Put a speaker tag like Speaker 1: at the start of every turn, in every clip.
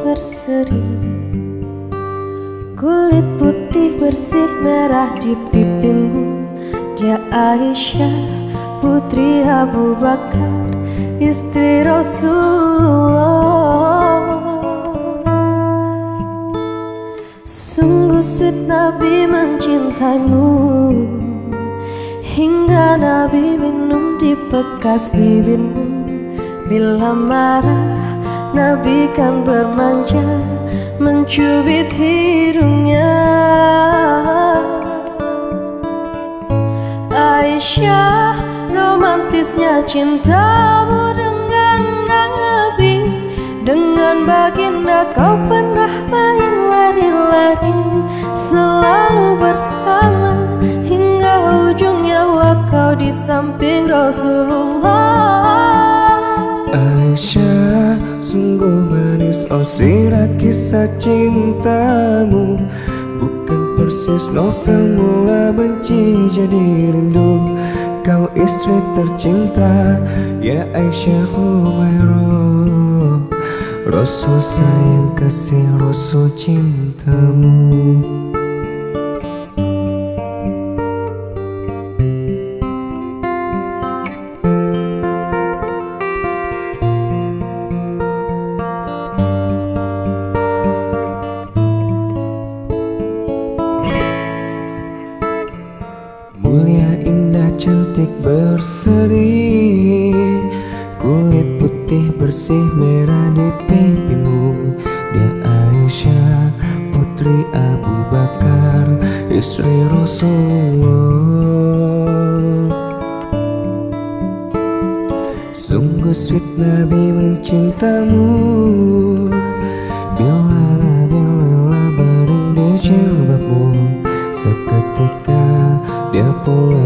Speaker 1: berseri. Kulit putih bersih merah di pipimu. Dia Aisyah putri Abu Bakar Istri Rasulullah. Sungguh sweet Nabi mencintaimu. Hingga Nabi minum di bekas bibirmu. Bila marah Nabi kan bermanja Mencubit hidungnya. Aisyah romantisnya cintamu dengan Nabi. Dengan baginda kau pernah main lari-lari Selalu bersama. Hingga ujung nyawa kau di samping Rasulullah.
Speaker 2: Aisyah sungguh manis. Oh sirah kisah cintamu. Bukan persis novel mula benci jadi rindu. Kau istri tercinta ya Aisyah Humairah. Rasul sayang kasih Rasul cintamu cantik berseri Kulit putih bersih merah di pipimu. Dia Aisyah putri Abu Bakar Istri Rasulullah. Sungguh sweet Nabi mencintamu. Bila Nabi lelah baring di jilbabmu Seketika dia pula bermanja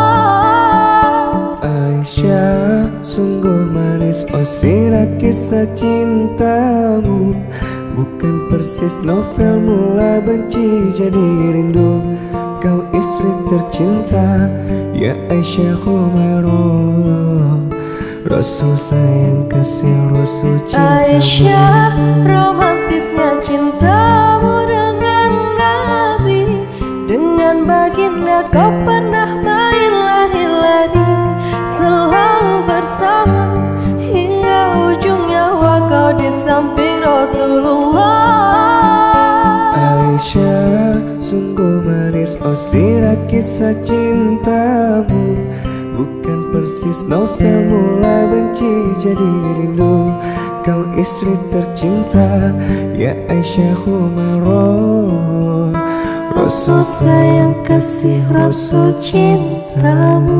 Speaker 2: oh sirah kisah cintamu Bukan persis novel mula benci jadi rindu. Kau istri tercinta ya Aisyah Humairah Rasul sayang kasih Rasul cintamu
Speaker 1: Aisyah romantisnya Rasulullah.
Speaker 2: Aisyah sungguh manis. Oh sirah kisah cintamu. Bukan persis novel mula benci jadi rindu. Kau istri tercinta ya Aisyah Humairah
Speaker 1: Rasul sayang kasih Rasul cintamu